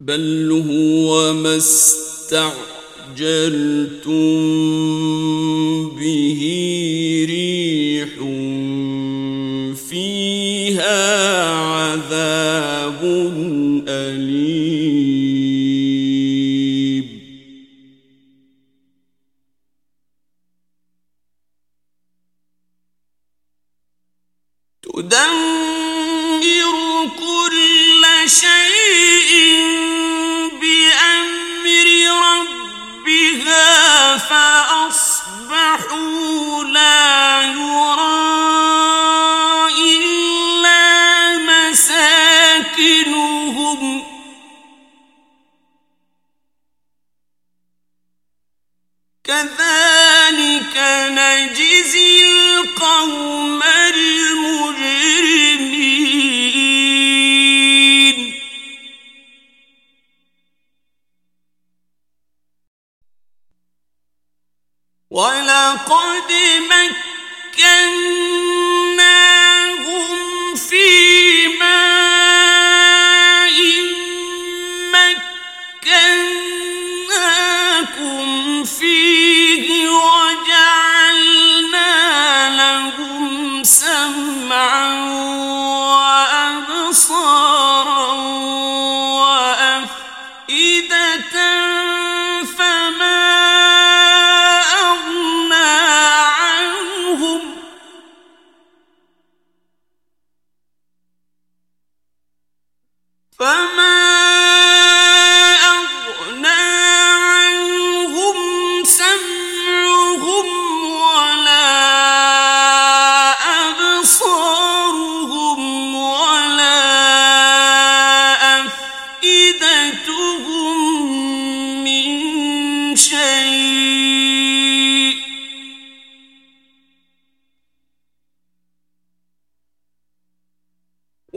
بل هو ما استعجلتم به ريح كذا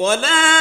ولا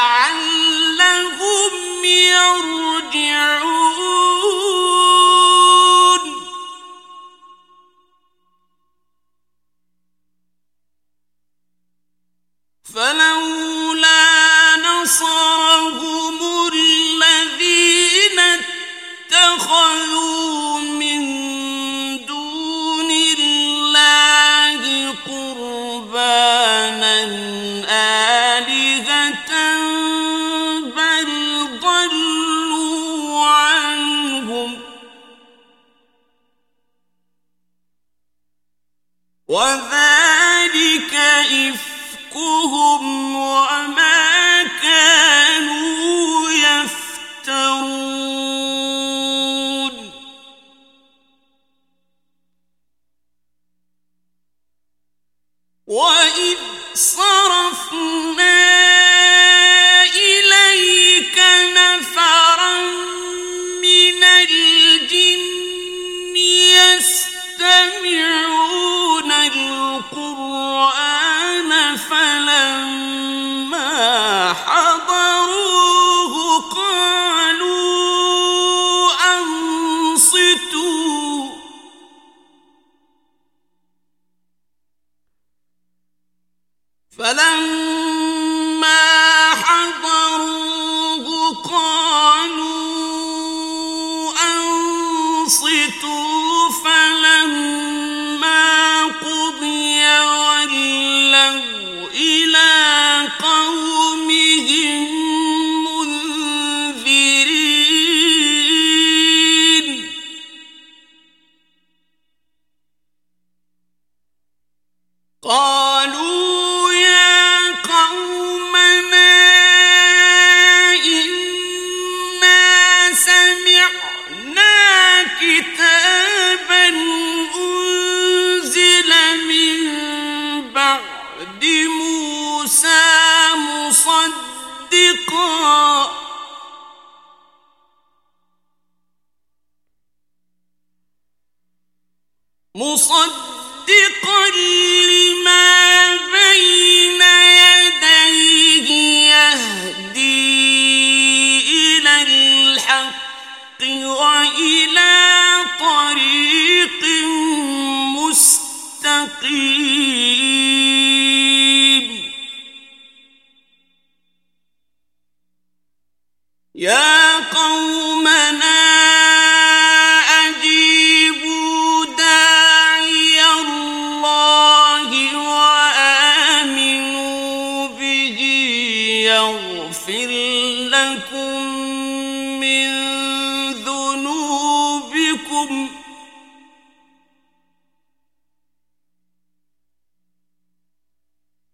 هم مصد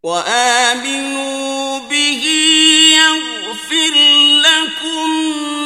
وآمنوا به يغفر لكم